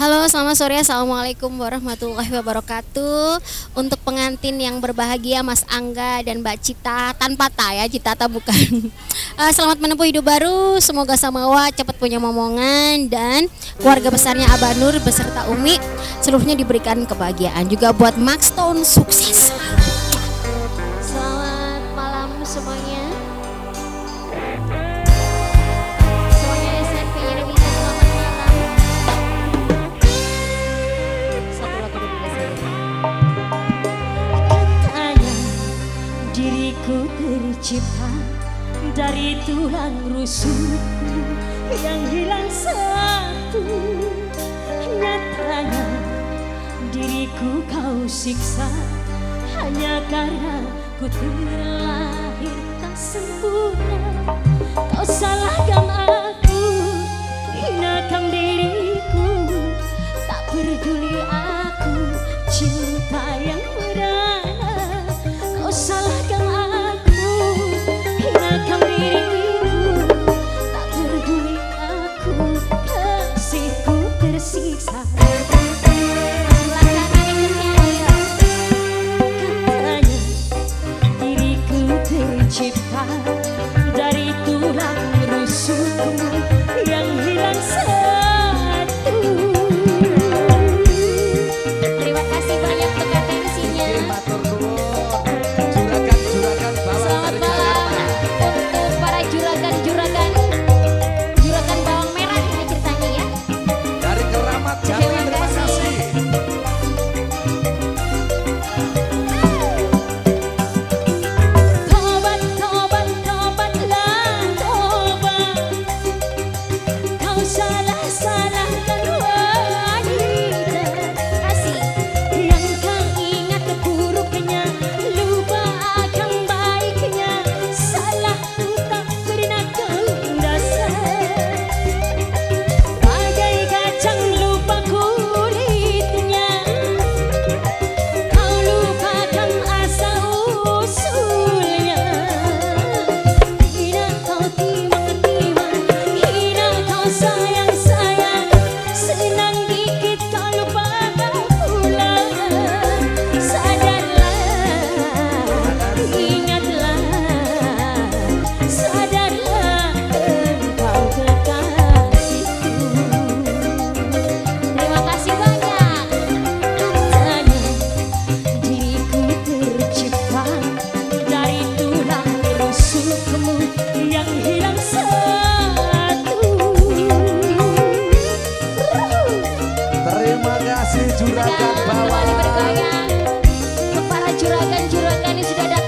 Halo, selamat sore. Assalamualaikum warahmatullahi wabarakatuh. Untuk pengantin yang berbahagia, Mas Angga dan Mbak Cita, tanpa ta ya, Citata bukan. Eh, selamat menempuh hidup baru. Semoga Samawa cepat punya momongan dan keluarga besarnya Abah Nur beserta Umi seluruhnya diberikan kebahagiaan. Juga buat Max Stone sukses. dari tulang rusukku yang hilang satu Nyatanya diriku kau siksa hanya karena ku terlahir tak sempurna. Kau salah 期盼。juragan-juragan yang sudah datang